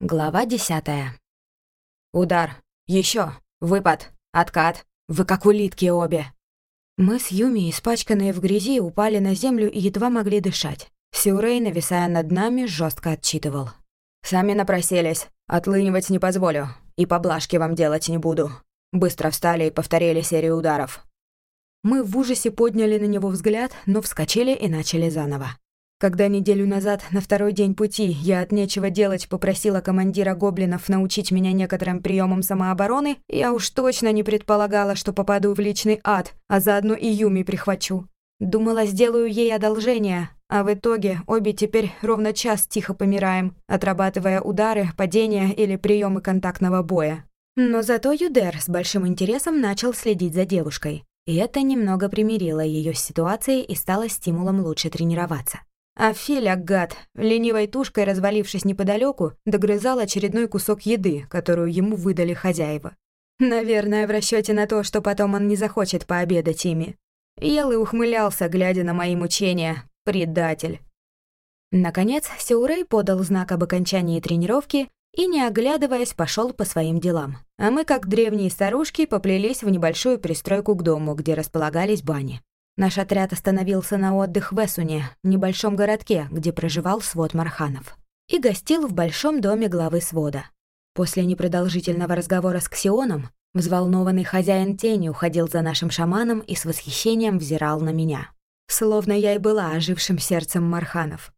Глава десятая. Удар. Еще. Выпад. Откат. Вы как улитки обе. Мы с Юми, испачканные в грязи, упали на землю и едва могли дышать. Сюрей, нависая над нами, жестко отчитывал. «Сами напросились. Отлынивать не позволю. И поблажки вам делать не буду». Быстро встали и повторили серию ударов. Мы в ужасе подняли на него взгляд, но вскочили и начали заново. Когда неделю назад, на второй день пути, я от нечего делать попросила командира гоблинов научить меня некоторым приемам самообороны, я уж точно не предполагала, что попаду в личный ад, а заодно и Юми прихвачу. Думала, сделаю ей одолжение, а в итоге обе теперь ровно час тихо помираем, отрабатывая удары, падения или приемы контактного боя. Но зато Юдер с большим интересом начал следить за девушкой. И это немного примирило ее с ситуацией и стало стимулом лучше тренироваться. А Филя, гад, ленивой тушкой развалившись неподалеку, догрызал очередной кусок еды, которую ему выдали хозяева. Наверное, в расчете на то, что потом он не захочет пообедать ими. Ел и ухмылялся, глядя на мои мучения. Предатель. Наконец, Сеурей подал знак об окончании тренировки и, не оглядываясь, пошел по своим делам. А мы, как древние старушки, поплелись в небольшую пристройку к дому, где располагались бани. Наш отряд остановился на отдых в Эсуне, небольшом городке, где проживал свод Марханов. И гостил в большом доме главы свода. После непродолжительного разговора с Ксионом, взволнованный хозяин тени уходил за нашим шаманом и с восхищением взирал на меня. Словно я и была ожившим сердцем Марханов.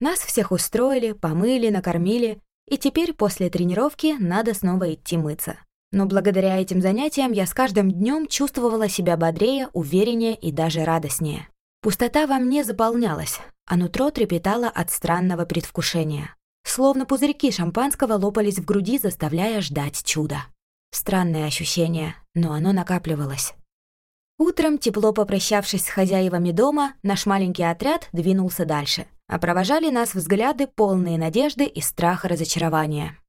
Нас всех устроили, помыли, накормили, и теперь после тренировки надо снова идти мыться. Но благодаря этим занятиям я с каждым днем чувствовала себя бодрее, увереннее и даже радостнее. Пустота во мне заполнялась, а нутро трепетало от странного предвкушения. Словно пузырьки шампанского лопались в груди, заставляя ждать чуда. Странное ощущение, но оно накапливалось. Утром, тепло попрощавшись с хозяевами дома, наш маленький отряд двинулся дальше, а провожали нас взгляды, полные надежды и страха разочарования.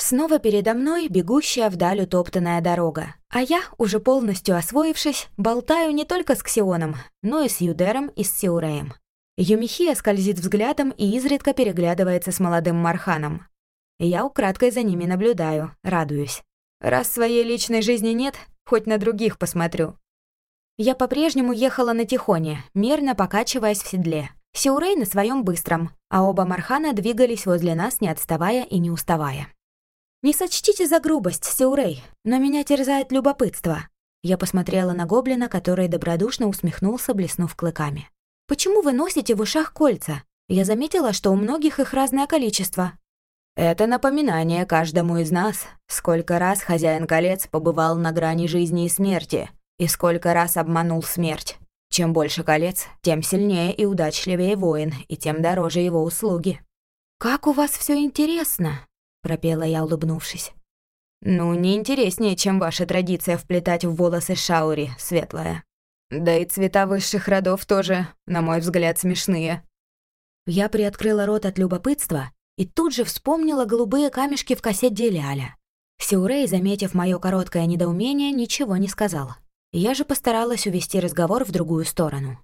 Снова передо мной бегущая вдаль утоптанная дорога, а я, уже полностью освоившись, болтаю не только с Ксионом, но и с Юдером и с Сиуреем. Юмихия скользит взглядом и изредка переглядывается с молодым Марханом. Я украдкой за ними наблюдаю, радуюсь. Раз своей личной жизни нет, хоть на других посмотрю. Я по-прежнему ехала на Тихоне, мерно покачиваясь в седле. Сиурей на своем быстром, а оба Мархана двигались возле нас, не отставая и не уставая. «Не сочтите за грубость, Сеурей, но меня терзает любопытство». Я посмотрела на гоблина, который добродушно усмехнулся, блеснув клыками. «Почему вы носите в ушах кольца? Я заметила, что у многих их разное количество». «Это напоминание каждому из нас, сколько раз хозяин колец побывал на грани жизни и смерти, и сколько раз обманул смерть. Чем больше колец, тем сильнее и удачливее воин, и тем дороже его услуги». «Как у вас все интересно!» — пропела я, улыбнувшись. «Ну, не интереснее, чем ваша традиция вплетать в волосы шаури, светлая. Да и цвета высших родов тоже, на мой взгляд, смешные». Я приоткрыла рот от любопытства и тут же вспомнила голубые камешки в косе Деляля. Сиурей, заметив мое короткое недоумение, ничего не сказал. Я же постаралась увести разговор в другую сторону.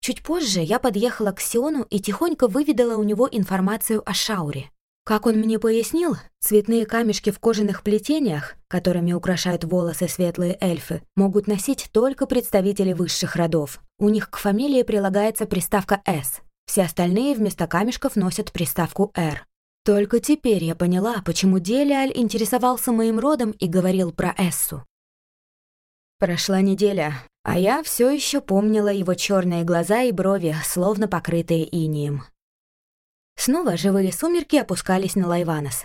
Чуть позже я подъехала к Сиону и тихонько выведала у него информацию о Шауре. Как он мне пояснил, цветные камешки в кожаных плетениях, которыми украшают волосы светлые эльфы, могут носить только представители высших родов. У них к фамилии прилагается приставка «С». Все остальные вместо камешков носят приставку «Р». Только теперь я поняла, почему Делиаль интересовался моим родом и говорил про Эссу. Прошла неделя, а я все еще помнила его черные глаза и брови, словно покрытые инием. Снова живые сумерки опускались на Лайванос.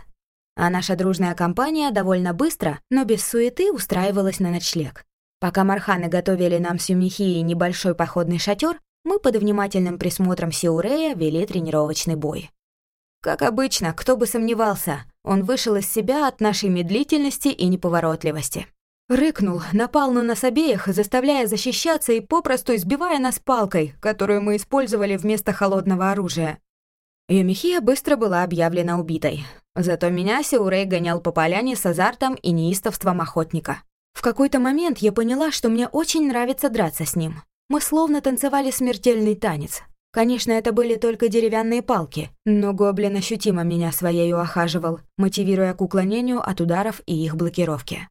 А наша дружная компания довольно быстро, но без суеты устраивалась на ночлег. Пока Марханы готовили нам с Юмихией небольшой походный шатер, мы под внимательным присмотром Сиурея вели тренировочный бой. Как обычно, кто бы сомневался, он вышел из себя от нашей медлительности и неповоротливости. Рыкнул, напал на нас обеих, заставляя защищаться и попросту избивая нас палкой, которую мы использовали вместо холодного оружия. Юмихия быстро была объявлена убитой. Зато меня Сеурей гонял по поляне с азартом и неистовством охотника. В какой-то момент я поняла, что мне очень нравится драться с ним. Мы словно танцевали смертельный танец. Конечно, это были только деревянные палки, но гоблин ощутимо меня своею охаживал, мотивируя к уклонению от ударов и их блокировки.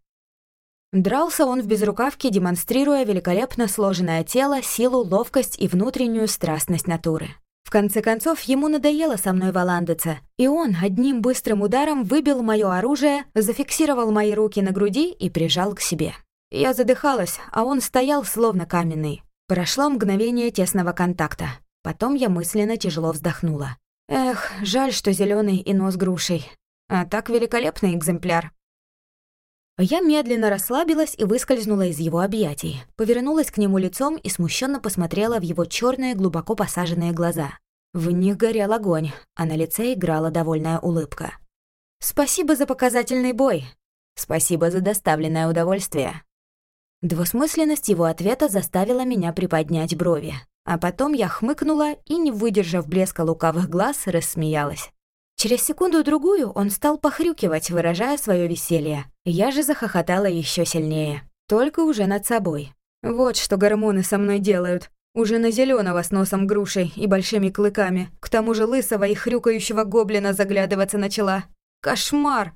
Дрался он в безрукавке, демонстрируя великолепно сложенное тело, силу, ловкость и внутреннюю страстность натуры. В конце концов, ему надоело со мной валандаться, и он одним быстрым ударом выбил мое оружие, зафиксировал мои руки на груди и прижал к себе. Я задыхалась, а он стоял словно каменный. Прошло мгновение тесного контакта. Потом я мысленно тяжело вздохнула. Эх, жаль, что зеленый и нос грушей. А так великолепный экземпляр. Я медленно расслабилась и выскользнула из его объятий, повернулась к нему лицом и смущенно посмотрела в его черные, глубоко посаженные глаза. В них горел огонь, а на лице играла довольная улыбка. «Спасибо за показательный бой. Спасибо за доставленное удовольствие». Двусмысленность его ответа заставила меня приподнять брови, а потом я хмыкнула и, не выдержав блеска лукавых глаз, рассмеялась. Через секунду-другую он стал похрюкивать, выражая свое веселье. Я же захохотала еще сильнее, только уже над собой. Вот что гормоны со мной делают. Уже на зеленого с носом грушей и большими клыками. К тому же лысого и хрюкающего гоблина заглядываться начала. Кошмар!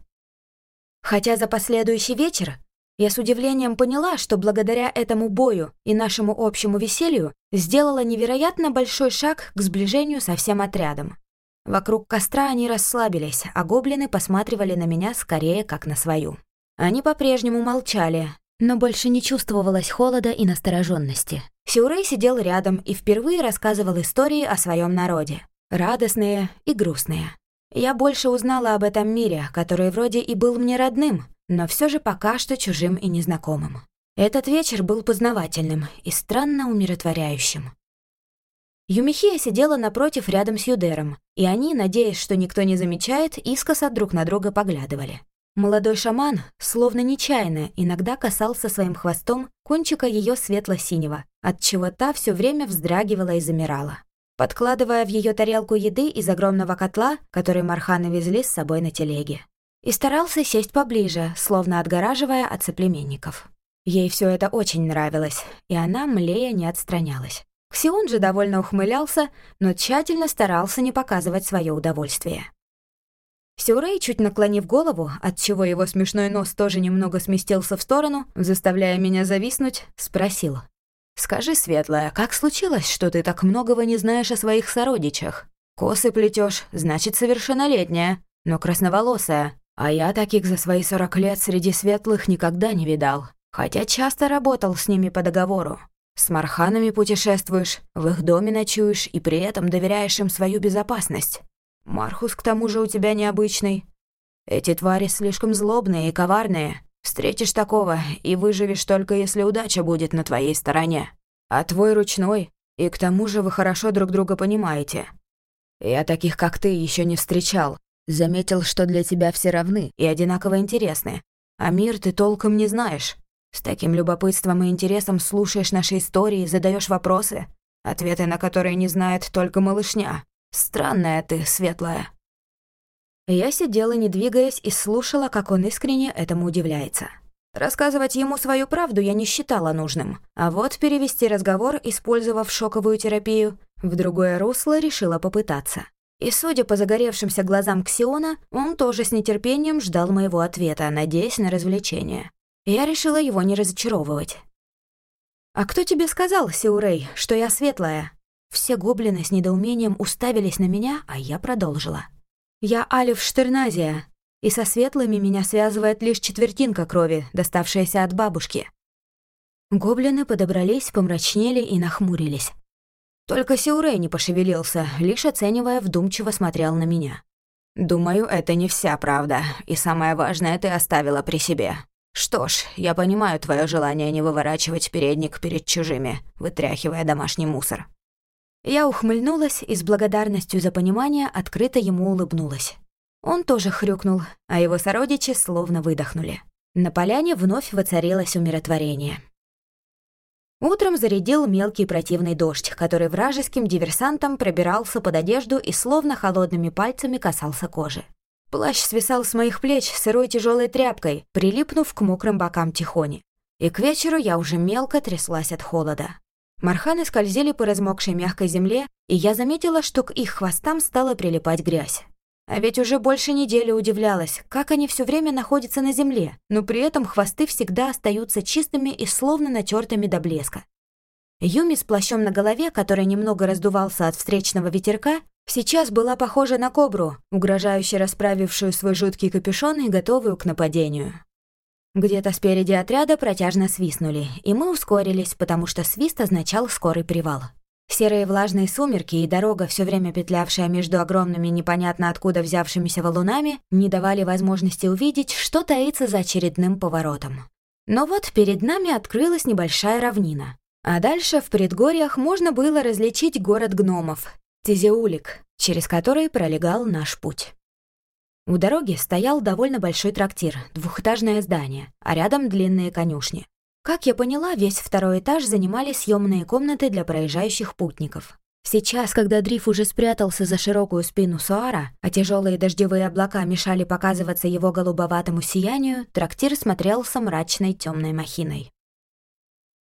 Хотя за последующий вечер я с удивлением поняла, что благодаря этому бою и нашему общему веселью сделала невероятно большой шаг к сближению со всем отрядом. Вокруг костра они расслабились, а гоблины посматривали на меня скорее как на свою. Они по-прежнему молчали, но больше не чувствовалось холода и настороженности. Сюрей сидел рядом и впервые рассказывал истории о своем народе. Радостные и грустные. Я больше узнала об этом мире, который вроде и был мне родным, но все же пока что чужим и незнакомым. Этот вечер был познавательным и странно умиротворяющим. Юмихия сидела напротив рядом с Юдером, и они, надеясь, что никто не замечает, искоса друг на друга поглядывали. Молодой шаман, словно нечаянно, иногда касался своим хвостом кончика ее светло-синего, отчего та все время вздрагивала и замирала, подкладывая в ее тарелку еды из огромного котла, который Марханы везли с собой на телеге. И старался сесть поближе, словно отгораживая от соплеменников. Ей все это очень нравилось, и она, млея, не отстранялась. Ксион же довольно ухмылялся, но тщательно старался не показывать свое удовольствие. Сюрей, чуть наклонив голову, отчего его смешной нос тоже немного сместился в сторону, заставляя меня зависнуть, спросил. «Скажи, Светлая, как случилось, что ты так многого не знаешь о своих сородичах? Косы плетешь, значит, совершеннолетняя, но красноволосая, а я таких за свои сорок лет среди светлых никогда не видал, хотя часто работал с ними по договору. С марханами путешествуешь, в их доме ночуешь и при этом доверяешь им свою безопасность. Мархус к тому же у тебя необычный. Эти твари слишком злобные и коварные. Встретишь такого и выживешь только если удача будет на твоей стороне. А твой ручной, и к тому же вы хорошо друг друга понимаете. Я таких, как ты, еще не встречал. Заметил, что для тебя все равны и одинаково интересны. А мир ты толком не знаешь. С таким любопытством и интересом слушаешь наши истории, задаешь вопросы, ответы на которые не знает только малышня. Странная ты, светлая». Я сидела, не двигаясь, и слушала, как он искренне этому удивляется. Рассказывать ему свою правду я не считала нужным, а вот перевести разговор, использовав шоковую терапию, в другое русло решила попытаться. И судя по загоревшимся глазам Ксиона, он тоже с нетерпением ждал моего ответа, надеясь на развлечение. Я решила его не разочаровывать. «А кто тебе сказал, Сиурей, что я светлая?» Все гоблины с недоумением уставились на меня, а я продолжила. «Я Алиф Штерназия, и со светлыми меня связывает лишь четвертинка крови, доставшаяся от бабушки». Гоблины подобрались, помрачнели и нахмурились. Только Сиурей не пошевелился, лишь оценивая, вдумчиво смотрел на меня. «Думаю, это не вся правда, и самое важное ты оставила при себе. Что ж, я понимаю твое желание не выворачивать передник перед чужими, вытряхивая домашний мусор». Я ухмыльнулась и с благодарностью за понимание открыто ему улыбнулась. Он тоже хрюкнул, а его сородичи словно выдохнули. На поляне вновь воцарилось умиротворение. Утром зарядил мелкий противный дождь, который вражеским диверсантам пробирался под одежду и словно холодными пальцами касался кожи. Плащ свисал с моих плеч сырой тяжелой тряпкой, прилипнув к мокрым бокам тихони. И к вечеру я уже мелко тряслась от холода. Марханы скользили по размокшей мягкой земле, и я заметила, что к их хвостам стала прилипать грязь. А ведь уже больше недели удивлялась, как они все время находятся на земле, но при этом хвосты всегда остаются чистыми и словно натертыми до блеска. Юми с плащом на голове, который немного раздувался от встречного ветерка, сейчас была похожа на кобру, угрожающе расправившую свой жуткий капюшон и готовую к нападению. Где-то спереди отряда протяжно свистнули, и мы ускорились, потому что свист означал скорый привал. Серые влажные сумерки и дорога, все время петлявшая между огромными непонятно откуда взявшимися валунами, не давали возможности увидеть, что таится за очередным поворотом. Но вот перед нами открылась небольшая равнина. А дальше в предгорьях можно было различить город гномов, Тизеулик, через который пролегал наш путь. У дороги стоял довольно большой трактир, двухэтажное здание, а рядом длинные конюшни. Как я поняла, весь второй этаж занимали съемные комнаты для проезжающих путников. Сейчас, когда Дриф уже спрятался за широкую спину Суара, а тяжелые дождевые облака мешали показываться его голубоватому сиянию, трактир смотрелся мрачной темной махиной.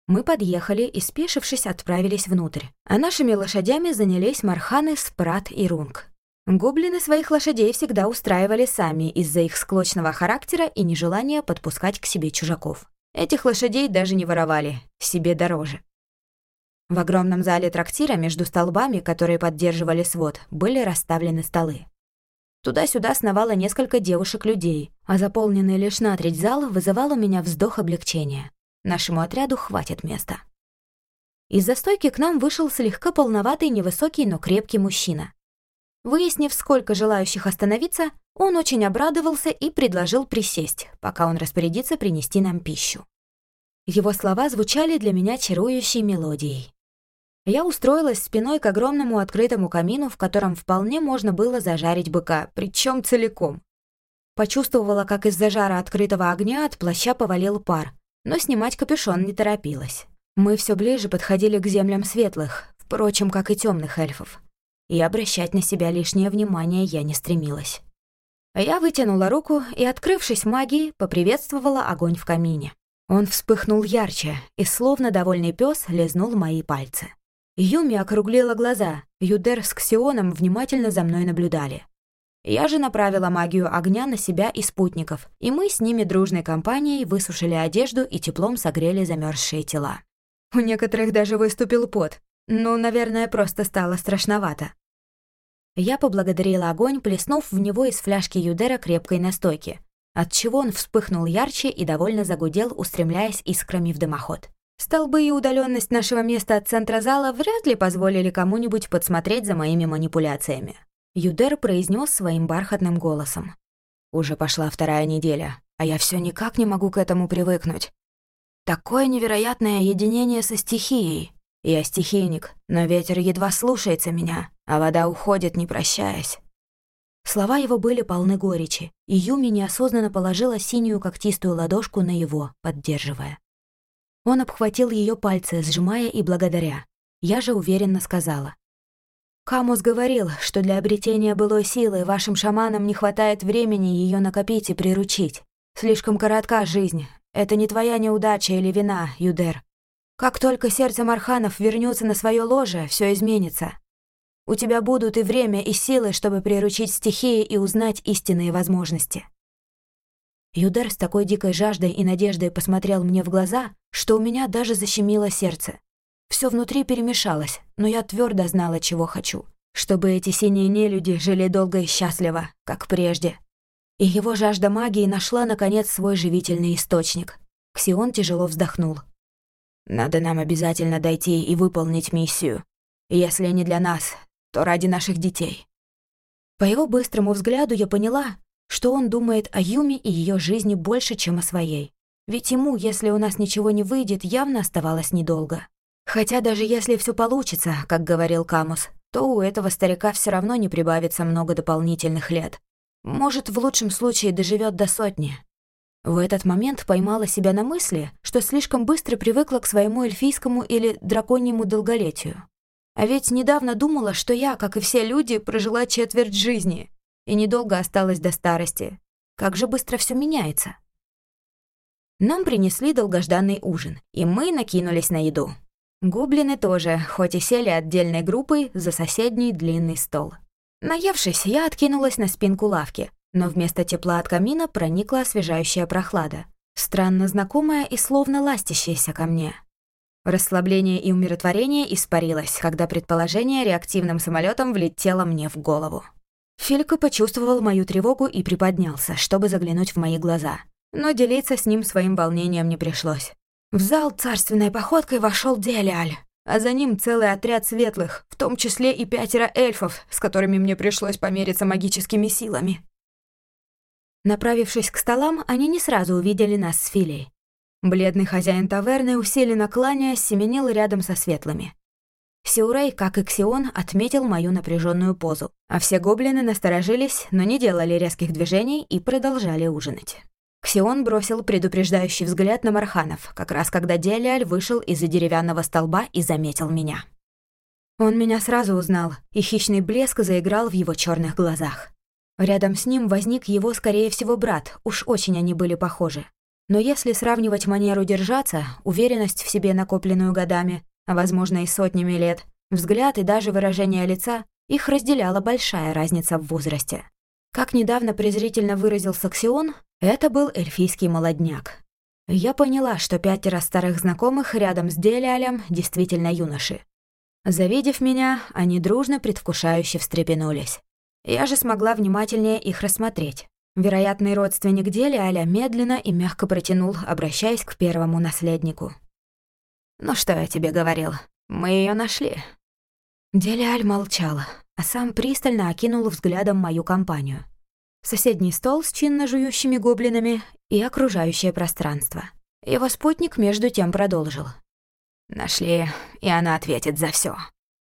Мы подъехали и, спешившись, отправились внутрь, а нашими лошадями занялись Марханы, Спрат и Рунг. Гоблины своих лошадей всегда устраивали сами из-за их склочного характера и нежелания подпускать к себе чужаков. Этих лошадей даже не воровали, себе дороже. В огромном зале трактира между столбами, которые поддерживали свод, были расставлены столы. Туда-сюда сновало несколько девушек-людей, а заполненный лишь на треть зал вызывал у меня вздох облегчения. Нашему отряду хватит места. Из-за стойки к нам вышел слегка полноватый, невысокий, но крепкий мужчина. Выяснив, сколько желающих остановиться, он очень обрадовался и предложил присесть, пока он распорядится принести нам пищу. Его слова звучали для меня чарующей мелодией. Я устроилась спиной к огромному открытому камину, в котором вполне можно было зажарить быка, причем целиком. Почувствовала, как из-за жара открытого огня от плаща повалил пар, но снимать капюшон не торопилась. Мы все ближе подходили к землям светлых, впрочем, как и темных эльфов. И обращать на себя лишнее внимание я не стремилась. Я вытянула руку и, открывшись магией, поприветствовала огонь в камине. Он вспыхнул ярче, и словно довольный пес лизнул мои пальцы. Юми округлила глаза, Юдер с Ксионом внимательно за мной наблюдали. Я же направила магию огня на себя и спутников, и мы с ними дружной компанией высушили одежду и теплом согрели замерзшие тела. У некоторых даже выступил пот, ну, наверное, просто стало страшновато. Я поблагодарила огонь, плеснув в него из фляжки Юдера крепкой настойки, отчего он вспыхнул ярче и довольно загудел, устремляясь искрами в дымоход. Столбы и удаленность нашего места от центра зала вряд ли позволили кому-нибудь подсмотреть за моими манипуляциями. Юдер произнес своим бархатным голосом. «Уже пошла вторая неделя, а я все никак не могу к этому привыкнуть. Такое невероятное единение со стихией. Я стихийник, но ветер едва слушается меня, а вода уходит, не прощаясь. Слова его были полны горечи, и Юми неосознанно положила синюю когтистую ладошку на его, поддерживая. Он обхватил ее пальцы, сжимая и благодаря. Я же уверенно сказала. «Камус говорил, что для обретения былой силы вашим шаманам не хватает времени ее накопить и приручить. Слишком коротка жизнь. Это не твоя неудача или вина, Юдер. Как только сердце Марханов вернется на свое ложе, все изменится. У тебя будут и время, и силы, чтобы приручить стихии и узнать истинные возможности. Юдер с такой дикой жаждой и надеждой посмотрел мне в глаза, что у меня даже защемило сердце. Все внутри перемешалось, но я твердо знала, чего хочу. Чтобы эти синие нелюди жили долго и счастливо, как прежде. И его жажда магии нашла, наконец, свой живительный источник. Ксион тяжело вздохнул. Надо нам обязательно дойти и выполнить миссию. Если не для нас, то ради наших детей». По его быстрому взгляду я поняла, что он думает о Юме и ее жизни больше, чем о своей. Ведь ему, если у нас ничего не выйдет, явно оставалось недолго. Хотя даже если все получится, как говорил Камус, то у этого старика все равно не прибавится много дополнительных лет. Может, в лучшем случае доживет до сотни. В этот момент поймала себя на мысли, что слишком быстро привыкла к своему эльфийскому или драконьему долголетию. А ведь недавно думала, что я, как и все люди, прожила четверть жизни и недолго осталась до старости. Как же быстро все меняется. Нам принесли долгожданный ужин, и мы накинулись на еду. Гоблины тоже, хоть и сели отдельной группой за соседний длинный стол. Наевшись, я откинулась на спинку лавки, но вместо тепла от камина проникла освежающая прохлада, странно знакомая и словно ластящаяся ко мне. Расслабление и умиротворение испарилось, когда предположение реактивным самолетом влетело мне в голову. Филька почувствовал мою тревогу и приподнялся, чтобы заглянуть в мои глаза. Но делиться с ним своим волнением не пришлось. В зал царственной походкой вошел Делиаль, а за ним целый отряд светлых, в том числе и пятеро эльфов, с которыми мне пришлось помериться магическими силами. Направившись к столам, они не сразу увидели нас с Филей. Бледный хозяин таверны, усиленно кланяясь, семенил рядом со светлыми. Сиурей, как и Ксион, отметил мою напряженную позу, а все гоблины насторожились, но не делали резких движений и продолжали ужинать. Ксион бросил предупреждающий взгляд на Марханов, как раз когда Делиаль вышел из-за деревянного столба и заметил меня. Он меня сразу узнал, и хищный блеск заиграл в его черных глазах. Рядом с ним возник его, скорее всего, брат, уж очень они были похожи. Но если сравнивать манеру держаться, уверенность в себе, накопленную годами, а возможно и сотнями лет, взгляд и даже выражение лица, их разделяла большая разница в возрасте. Как недавно презрительно выразился Ксион, это был эльфийский молодняк. Я поняла, что пятеро старых знакомых рядом с Делиалем действительно юноши. Завидев меня, они дружно предвкушающе встрепенулись. Я же смогла внимательнее их рассмотреть. Вероятный родственник Делиаля медленно и мягко протянул, обращаясь к первому наследнику. «Ну что я тебе говорил? Мы ее нашли». Делиаль молчал, а сам пристально окинул взглядом мою компанию. Соседний стол с чинно жующими гоблинами и окружающее пространство. Его спутник между тем продолжил. «Нашли, и она ответит за все.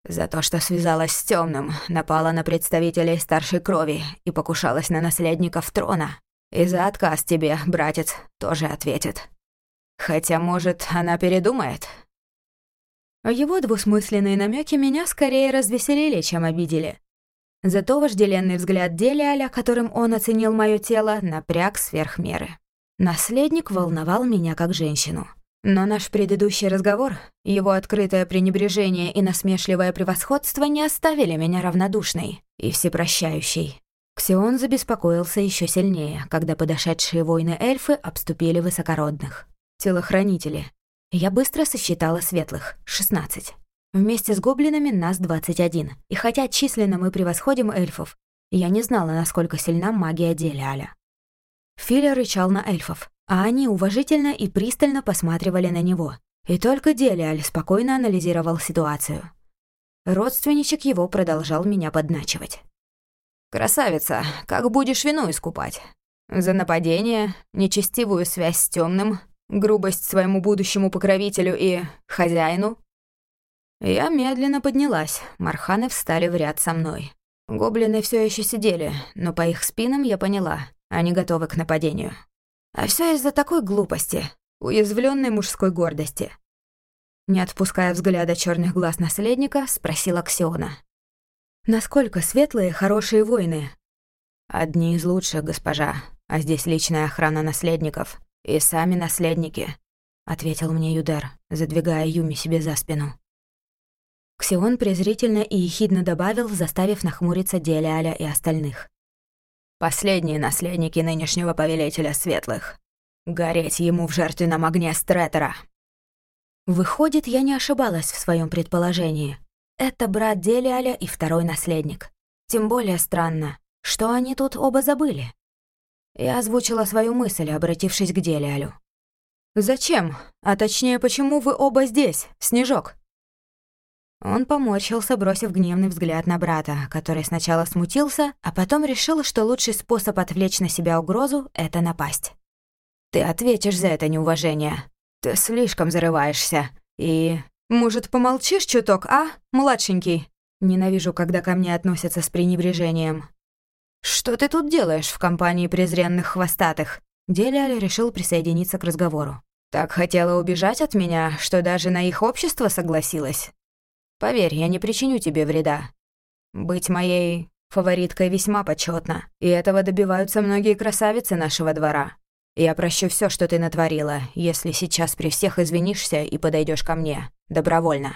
За то, что связалась с темным, напала на представителей старшей крови и покушалась на наследников трона. И за отказ тебе, братец, тоже ответит. Хотя, может, она передумает, его двусмысленные намеки меня скорее развеселили, чем обидели. Зато вожделенный взгляд Делиаля, которым он оценил мое тело, напряг сверх меры. Наследник волновал меня как женщину. Но наш предыдущий разговор, его открытое пренебрежение и насмешливое превосходство не оставили меня равнодушной и всепрощающей. Ксион забеспокоился еще сильнее, когда подошедшие воины-эльфы обступили высокородных. Телохранители, я быстро сосчитала светлых — 16. Вместе с гоблинами нас 21. И хотя численно мы превосходим эльфов, я не знала, насколько сильна магия Делиаля. Филя рычал на эльфов, а они уважительно и пристально посматривали на него. И только Делиаль спокойно анализировал ситуацию. Родственничек его продолжал меня подначивать. «Красавица, как будешь вину искупать? За нападение, нечестивую связь с темным, грубость своему будущему покровителю и хозяину. Я медленно поднялась, марханы встали в ряд со мной. Гоблины все еще сидели, но по их спинам я поняла, они готовы к нападению. А все из-за такой глупости, уязвленной мужской гордости. Не отпуская взгляда черных глаз наследника, спросила Ксиона. «Насколько светлые, хорошие воины?» «Одни из лучших, госпожа, а здесь личная охрана наследников. «И сами наследники», — ответил мне Юдер, задвигая Юми себе за спину. Ксион презрительно и ехидно добавил, заставив нахмуриться Делиаля и остальных. «Последние наследники нынешнего повелителя светлых. Гореть ему в жертвенном огне Стретера». Выходит, я не ошибалась в своем предположении. Это брат Делиаля и второй наследник. Тем более странно, что они тут оба забыли. Я озвучила свою мысль, обратившись к Делиалю. «Зачем? А точнее, почему вы оба здесь, Снежок?» Он поморщился, бросив гневный взгляд на брата, который сначала смутился, а потом решил, что лучший способ отвлечь на себя угрозу — это напасть. «Ты ответишь за это неуважение. Ты слишком зарываешься. И... Может, помолчишь чуток, а, младшенький?» Ненавижу, когда ко мне относятся с пренебрежением. «Что ты тут делаешь в компании презренных хвостатых?» Делиаль решил присоединиться к разговору. «Так хотела убежать от меня, что даже на их общество согласилась? Поверь, я не причиню тебе вреда. Быть моей фавориткой весьма почетно, и этого добиваются многие красавицы нашего двора. Я прощу все, что ты натворила, если сейчас при всех извинишься и подойдешь ко мне. Добровольно».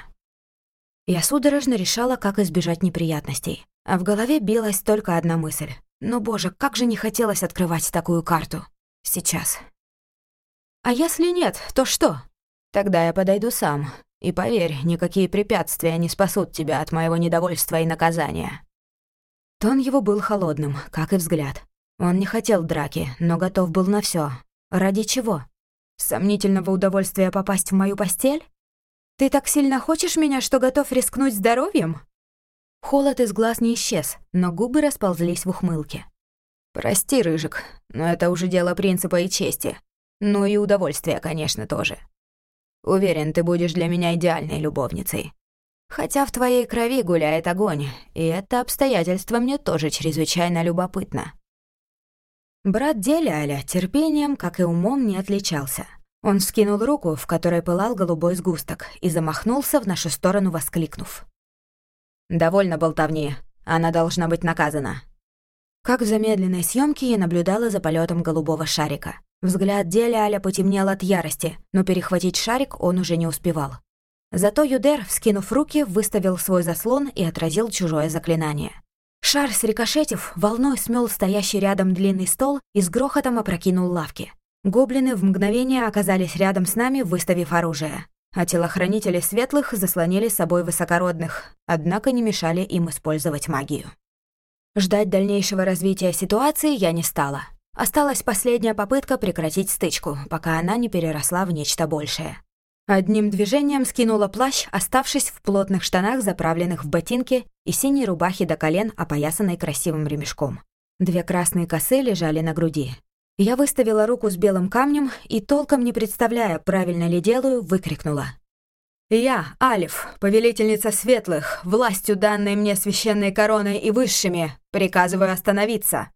Я судорожно решала, как избежать неприятностей. А в голове билась только одна мысль. Но, боже, как же не хотелось открывать такую карту. Сейчас. А если нет, то что? Тогда я подойду сам. И поверь, никакие препятствия не спасут тебя от моего недовольства и наказания. Тон его был холодным, как и взгляд. Он не хотел драки, но готов был на все. Ради чего? Сомнительного удовольствия попасть в мою постель? Ты так сильно хочешь меня, что готов рискнуть здоровьем? Холод из глаз не исчез, но губы расползлись в ухмылке. «Прости, Рыжик, но это уже дело принципа и чести. Ну и удовольствия, конечно, тоже. Уверен, ты будешь для меня идеальной любовницей. Хотя в твоей крови гуляет огонь, и это обстоятельство мне тоже чрезвычайно любопытно». Брат Деляля терпением, как и умом, не отличался. Он скинул руку, в которой пылал голубой сгусток, и замахнулся в нашу сторону, воскликнув. «Довольно болтовни. Она должна быть наказана». Как в замедленной съемке я наблюдала за полетом голубого шарика. Взгляд Деля Аля потемнел от ярости, но перехватить шарик он уже не успевал. Зато Юдер, вскинув руки, выставил свой заслон и отразил чужое заклинание. Шар, срикошетив, волной смел стоящий рядом длинный стол и с грохотом опрокинул лавки. Гоблины в мгновение оказались рядом с нами, выставив оружие а телохранители светлых заслонили собой высокородных, однако не мешали им использовать магию. Ждать дальнейшего развития ситуации я не стала. Осталась последняя попытка прекратить стычку, пока она не переросла в нечто большее. Одним движением скинула плащ, оставшись в плотных штанах, заправленных в ботинки, и синей рубахе до колен, опоясанной красивым ремешком. Две красные косы лежали на груди. Я выставила руку с белым камнем и, толком не представляя, правильно ли делаю, выкрикнула. «Я, Алиф, повелительница светлых, властью данной мне священной короной и высшими, приказываю остановиться!»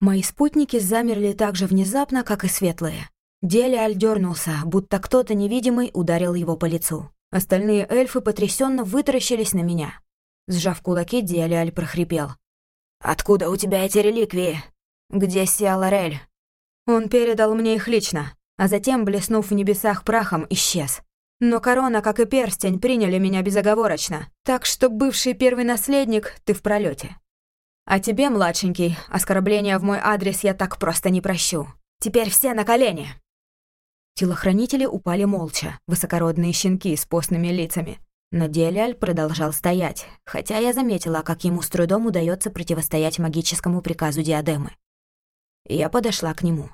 Мои спутники замерли так же внезапно, как и светлые. Делиаль дернулся, будто кто-то невидимый ударил его по лицу. Остальные эльфы потрясенно вытаращились на меня. Сжав кулаки, Диалиаль прохрипел. «Откуда у тебя эти реликвии? «Где Сиаларель?» Он передал мне их лично, а затем, блеснув в небесах прахом, исчез. Но корона, как и перстень, приняли меня безоговорочно, так что бывший первый наследник, ты в пролете. А тебе, младшенький, оскорбления в мой адрес я так просто не прощу. Теперь все на колени!» Телохранители упали молча, высокородные щенки с постными лицами. Но Делиаль продолжал стоять, хотя я заметила, как ему с трудом удается противостоять магическому приказу диадемы. Я подошла к нему.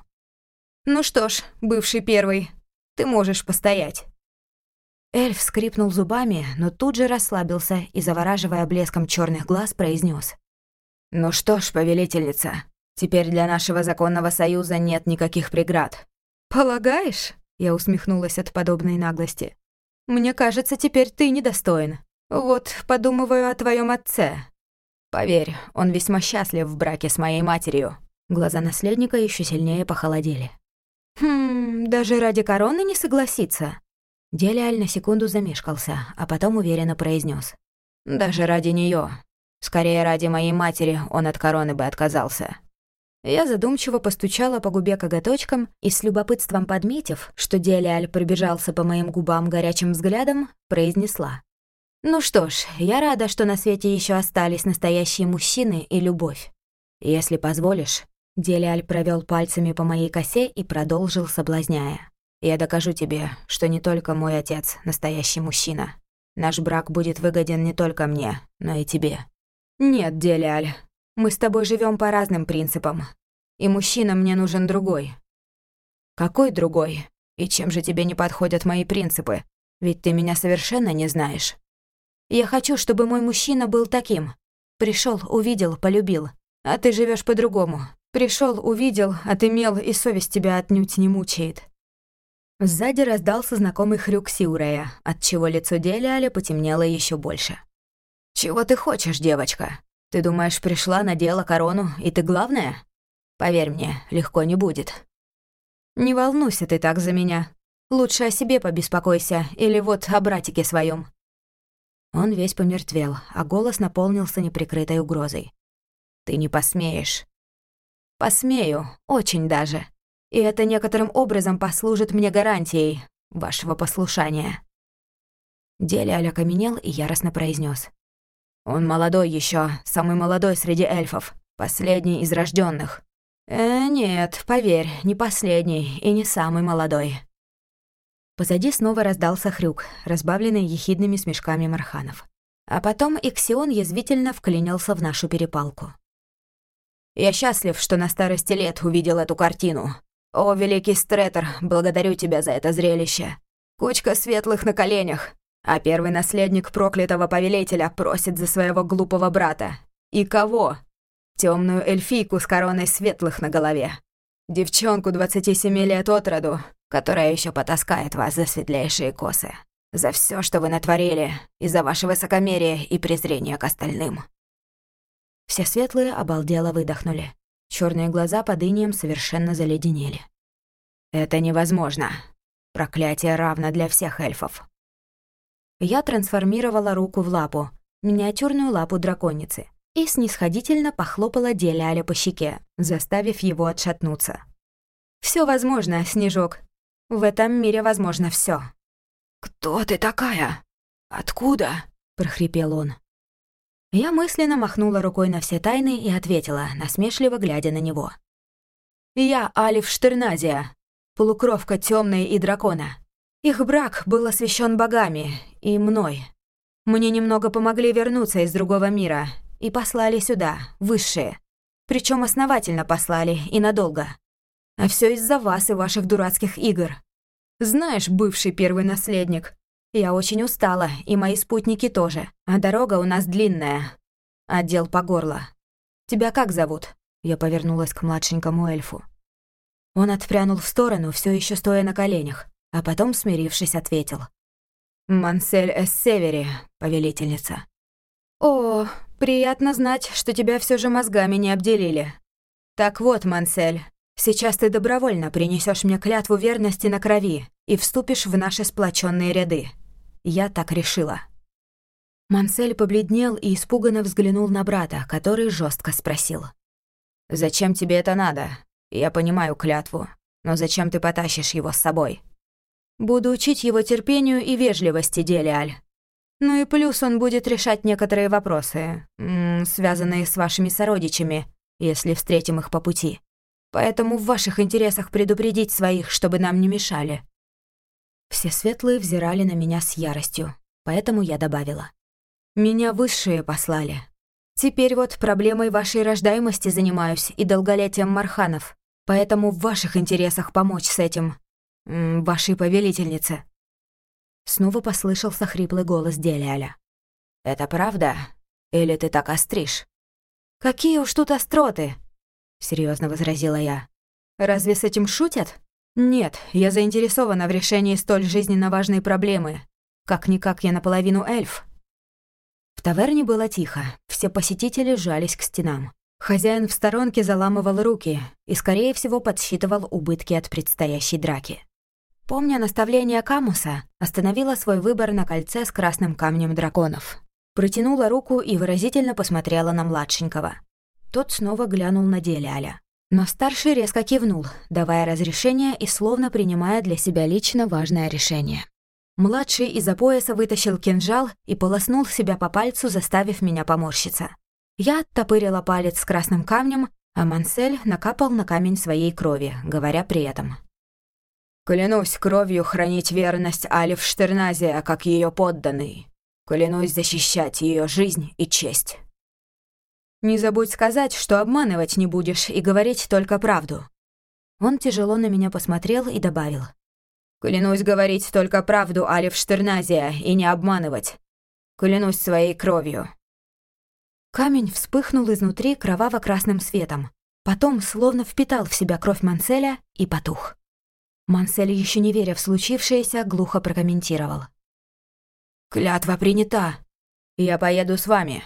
«Ну что ж, бывший первый, ты можешь постоять». Эльф скрипнул зубами, но тут же расслабился и, завораживая блеском черных глаз, произнес: «Ну что ж, повелительница, теперь для нашего законного союза нет никаких преград». «Полагаешь?» — я усмехнулась от подобной наглости. «Мне кажется, теперь ты недостоин. Вот, подумываю о твоем отце. Поверь, он весьма счастлив в браке с моей матерью. Глаза наследника еще сильнее похолодели. «Хм, даже ради короны не согласится?» Делиаль на секунду замешкался, а потом уверенно произнес: «Даже ради нее. Скорее, ради моей матери он от короны бы отказался». Я задумчиво постучала по губе коготочком и с любопытством подметив, что Делиаль пробежался по моим губам горячим взглядом, произнесла. «Ну что ж, я рада, что на свете еще остались настоящие мужчины и любовь. Если позволишь, Делиаль провел пальцами по моей косе и продолжил, соблазняя. «Я докажу тебе, что не только мой отец настоящий мужчина. Наш брак будет выгоден не только мне, но и тебе». «Нет, Делиаль, мы с тобой живем по разным принципам. И мужчина мне нужен другой». «Какой другой? И чем же тебе не подходят мои принципы? Ведь ты меня совершенно не знаешь». «Я хочу, чтобы мой мужчина был таким. Пришел, увидел, полюбил. А ты живешь по-другому, Пришел, увидел, отымел, и совесть тебя отнюдь не мучает. Сзади раздался знакомый хрюк Сиурея, отчего лицо Делиаля потемнело еще больше. «Чего ты хочешь, девочка? Ты думаешь, пришла, надела корону, и ты главная? Поверь мне, легко не будет». «Не волнуйся ты так за меня. Лучше о себе побеспокойся, или вот о братике своем. Он весь помертвел, а голос наполнился неприкрытой угрозой. «Ты не посмеешь. «Посмею, очень даже. и это некоторым образом послужит мне гарантией вашего послушания». Делиаль окаменел и яростно произнес: «Он молодой еще, самый молодой среди эльфов, последний из рожденных. «Э, нет, поверь, не последний и не самый молодой». Позади снова раздался хрюк, разбавленный ехидными смешками марханов. А потом Иксион язвительно вклинился в нашу перепалку. «Я счастлив, что на старости лет увидел эту картину. О, великий Стретер, благодарю тебя за это зрелище. Кучка светлых на коленях, а первый наследник проклятого повелителя просит за своего глупого брата. И кого? Темную эльфийку с короной светлых на голове. Девчонку 27 лет от роду, которая еще потаскает вас за светлейшие косы. За все, что вы натворили, и за ваше высокомерие и презрение к остальным». Все светлые обалдело выдохнули. Черные глаза под инием совершенно заледенели. «Это невозможно. Проклятие равно для всех эльфов». Я трансформировала руку в лапу, миниатюрную лапу драконицы, и снисходительно похлопала Деляля по щеке, заставив его отшатнуться. Все возможно, Снежок. В этом мире возможно все. «Кто ты такая? Откуда?» — прохрипел он. Я мысленно махнула рукой на все тайны и ответила, насмешливо глядя на него. «Я Алиф Штерназия, полукровка темной и дракона. Их брак был освящен богами и мной. Мне немного помогли вернуться из другого мира и послали сюда, высшие. Причем основательно послали и надолго. А все из-за вас и ваших дурацких игр. Знаешь, бывший первый наследник, я очень устала, и мои спутники тоже. А дорога у нас длинная. Отдел по горло. Тебя как зовут? Я повернулась к младшенькому эльфу. Он отпрянул в сторону, все еще стоя на коленях, а потом, смирившись, ответил. «Мансель Эссевери, повелительница». «О, приятно знать, что тебя все же мозгами не обделили. Так вот, Мансель, Сейчас ты добровольно принесешь мне клятву верности на крови и вступишь в наши сплоченные ряды. Я так решила». Мансель побледнел и испуганно взглянул на брата, который жестко спросил. «Зачем тебе это надо? Я понимаю клятву, но зачем ты потащишь его с собой?» «Буду учить его терпению и вежливости, Делиаль. Ну и плюс он будет решать некоторые вопросы, связанные с вашими сородичами, если встретим их по пути. Поэтому в ваших интересах предупредить своих, чтобы нам не мешали». Все светлые взирали на меня с яростью, поэтому я добавила. «Меня высшие послали. Теперь вот проблемой вашей рождаемости занимаюсь и долголетием Марханов, поэтому в ваших интересах помочь с этим, вашей повелительнице». Снова послышался хриплый голос Делиаля. «Это правда? Или ты так остришь?» «Какие уж тут остроты!» — серьезно возразила я. «Разве с этим шутят?» «Нет, я заинтересована в решении столь жизненно важной проблемы. Как-никак я наполовину эльф». В таверне было тихо, все посетители жались к стенам. Хозяин в сторонке заламывал руки и, скорее всего, подсчитывал убытки от предстоящей драки. Помня наставление Камуса, остановила свой выбор на кольце с красным камнем драконов. Протянула руку и выразительно посмотрела на младшенького. Тот снова глянул на Деляля. Но старший резко кивнул, давая разрешение и словно принимая для себя лично важное решение. Младший из-за пояса вытащил кинжал и полоснул себя по пальцу, заставив меня поморщиться. Я оттопырила палец с красным камнем, а Мансель накапал на камень своей крови, говоря при этом. «Клянусь кровью хранить верность Алиф Штерназия, как ее подданный. Клянусь защищать ее жизнь и честь». Не забудь сказать, что обманывать не будешь и говорить только правду». Он тяжело на меня посмотрел и добавил. «Клянусь говорить только правду, Алиф Штерназия, и не обманывать. Клянусь своей кровью». Камень вспыхнул изнутри кроваво-красным светом. Потом словно впитал в себя кровь Манселя и потух. Мансель, еще не веря в случившееся, глухо прокомментировал. «Клятва принята. Я поеду с вами.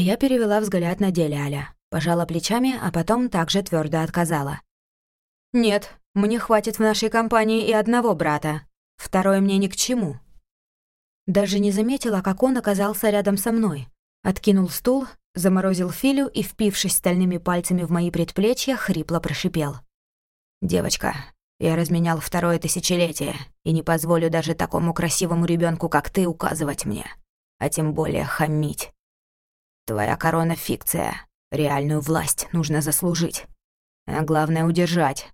Я перевела взгляд на Деляля, пожала плечами, а потом также твердо отказала. «Нет, мне хватит в нашей компании и одного брата. Второй мне ни к чему». Даже не заметила, как он оказался рядом со мной. Откинул стул, заморозил филю и, впившись стальными пальцами в мои предплечья, хрипло прошипел. Девочка, я разменял второе тысячелетие и не позволю даже такому красивому ребенку, как ты, указывать мне, а тем более хамить. Твоя корона — фикция. Реальную власть нужно заслужить. А главное — удержать.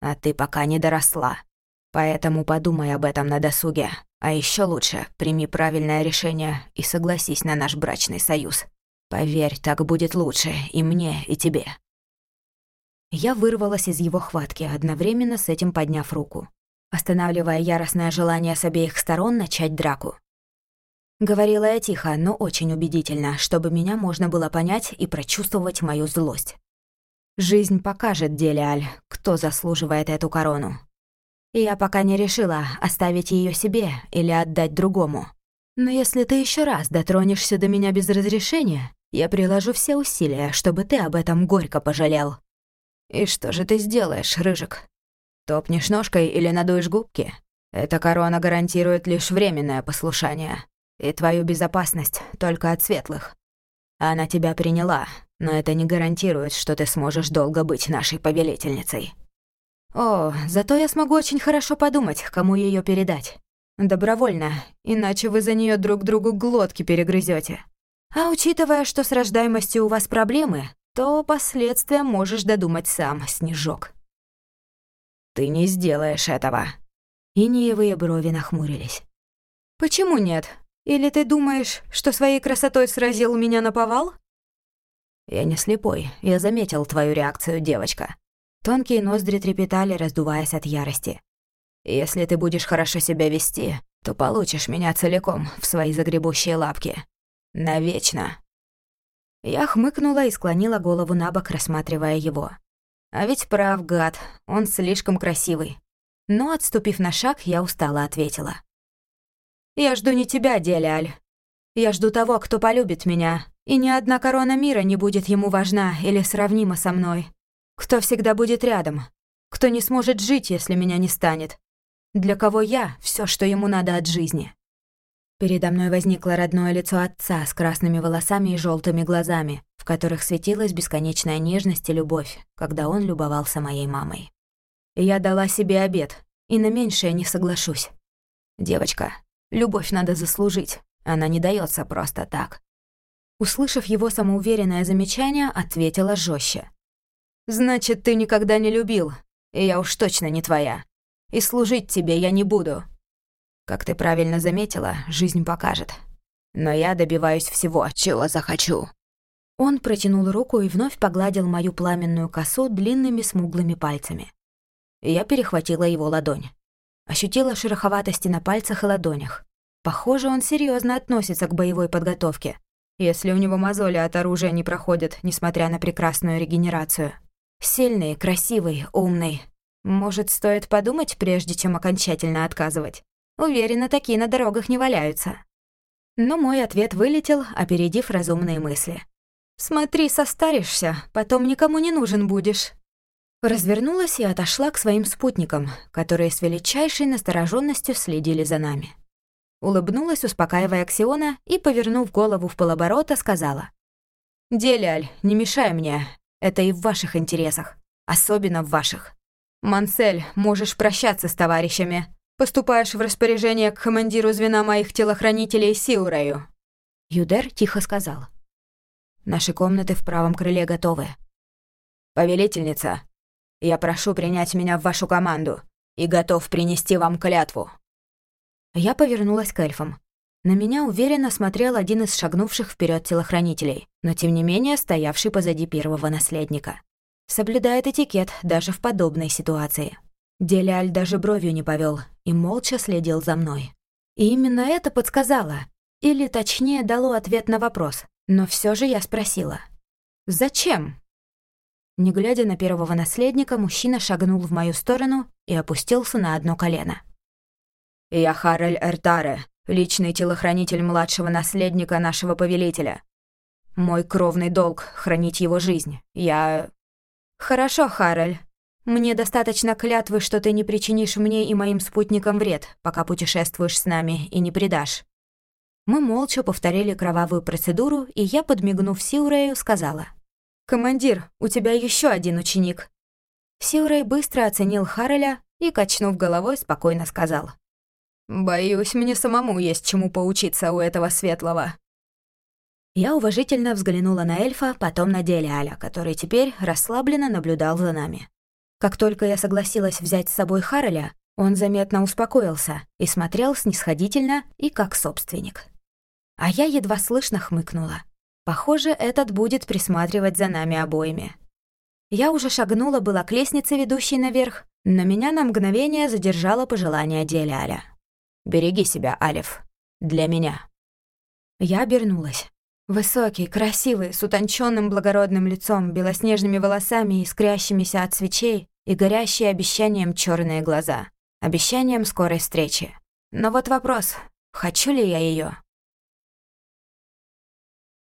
А ты пока не доросла. Поэтому подумай об этом на досуге. А еще лучше прими правильное решение и согласись на наш брачный союз. Поверь, так будет лучше и мне, и тебе. Я вырвалась из его хватки, одновременно с этим подняв руку, останавливая яростное желание с обеих сторон начать драку. Говорила я тихо, но очень убедительно, чтобы меня можно было понять и прочувствовать мою злость. Жизнь покажет Деле Аль, кто заслуживает эту корону. И я пока не решила, оставить ее себе или отдать другому. Но если ты еще раз дотронешься до меня без разрешения, я приложу все усилия, чтобы ты об этом горько пожалел. «И что же ты сделаешь, Рыжик? Топнешь ножкой или надуешь губки? Эта корона гарантирует лишь временное послушание. И твою безопасность только от светлых. Она тебя приняла, но это не гарантирует, что ты сможешь долго быть нашей повелительницей. О, зато я смогу очень хорошо подумать, кому ее передать. Добровольно, иначе вы за нее друг другу глотки перегрызете. А учитывая, что с рождаемостью у вас проблемы, то последствия можешь додумать сам, Снежок. Ты не сделаешь этого. Иниевые брови нахмурились. Почему нет? Или ты думаешь, что своей красотой сразил меня на повал? Я не слепой, я заметил твою реакцию, девочка. Тонкие ноздри трепетали, раздуваясь от ярости. Если ты будешь хорошо себя вести, то получишь меня целиком в свои загребущие лапки. Навечно. Я хмыкнула и склонила голову на бок, рассматривая его. А ведь прав, гад, он слишком красивый. Но, отступив на шаг, я устало ответила. «Я жду не тебя, Деляль. Я жду того, кто полюбит меня, и ни одна корона мира не будет ему важна или сравнима со мной. Кто всегда будет рядом, кто не сможет жить, если меня не станет. Для кого я — все, что ему надо от жизни». Передо мной возникло родное лицо отца с красными волосами и желтыми глазами, в которых светилась бесконечная нежность и любовь, когда он любовался моей мамой. я дала себе обед, и на меньшее не соглашусь. «Девочка, любовь надо заслужить, она не дается просто так». Услышав его самоуверенное замечание, ответила жестче. «Значит, ты никогда не любил, и я уж точно не твоя. И служить тебе я не буду, как ты правильно заметила, жизнь покажет. Но я добиваюсь всего, чего захочу». Он протянул руку и вновь погладил мою пламенную косу длинными смуглыми пальцами. Я перехватила его ладонь. Ощутила шероховатости на пальцах и ладонях. Похоже, он серьезно относится к боевой подготовке, если у него мозоли от оружия не проходят, несмотря на прекрасную регенерацию. Сильный, красивый, умный. Может, стоит подумать, прежде чем окончательно отказывать? Уверена, такие на дорогах не валяются. Но мой ответ вылетел, опередив разумные мысли. «Смотри, состаришься, потом никому не нужен будешь». Развернулась и отошла к своим спутникам, которые с величайшей настороженностью следили за нами. Улыбнулась, успокаивая Аксиона, и, повернув голову в полоборота, сказала. «Деляль, не мешай мне. Это и в ваших интересах. Особенно в ваших. Мансель, можешь прощаться с товарищами. Поступаешь в распоряжение к командиру звена моих телохранителей Силрею». Юдер тихо сказал. «Наши комнаты в правом крыле готовы. Повелительница, я прошу принять меня в вашу команду и готов принести вам клятву». Я повернулась к эльфам. На меня уверенно смотрел один из шагнувших вперед телохранителей, но тем не менее стоявший позади первого наследника. Соблюдает этикет даже в подобной ситуации. Деляль даже бровью не повел и молча следил за мной. И именно это подсказало, или точнее дало ответ на вопрос, но все же я спросила. «Зачем?» Не глядя на первого наследника, мужчина шагнул в мою сторону и опустился на одно колено. «Я Харрель Эртаре, личный телохранитель младшего наследника нашего повелителя. Мой кровный долг — хранить его жизнь. Я...» «Хорошо, Харрель. Мне достаточно клятвы, что ты не причинишь мне и моим спутникам вред, пока путешествуешь с нами, и не предашь». Мы молча повторили кровавую процедуру, и я, подмигнув Сиурею, сказала. «Командир, у тебя еще один ученик». Силрей быстро оценил Хареля и, качнув головой, спокойно сказал. «Боюсь, мне самому есть чему поучиться у этого светлого». Я уважительно взглянула на эльфа, потом на Делиаля, который теперь расслабленно наблюдал за нами. Как только я согласилась взять с собой Хареля, он заметно успокоился и смотрел снисходительно и как собственник. А я едва слышно хмыкнула. Похоже, этот будет присматривать за нами обоими. Я уже шагнула была к лестнице, ведущей наверх, но меня на мгновение задержало пожелание Деляля. «Береги себя, Алиф. Для меня». Я обернулась. Высокий, красивый, с утонченным благородным лицом, белоснежными волосами, искрящимися от свечей и горящие обещанием черные глаза. Обещанием скорой встречи. Но вот вопрос, хочу ли я ее?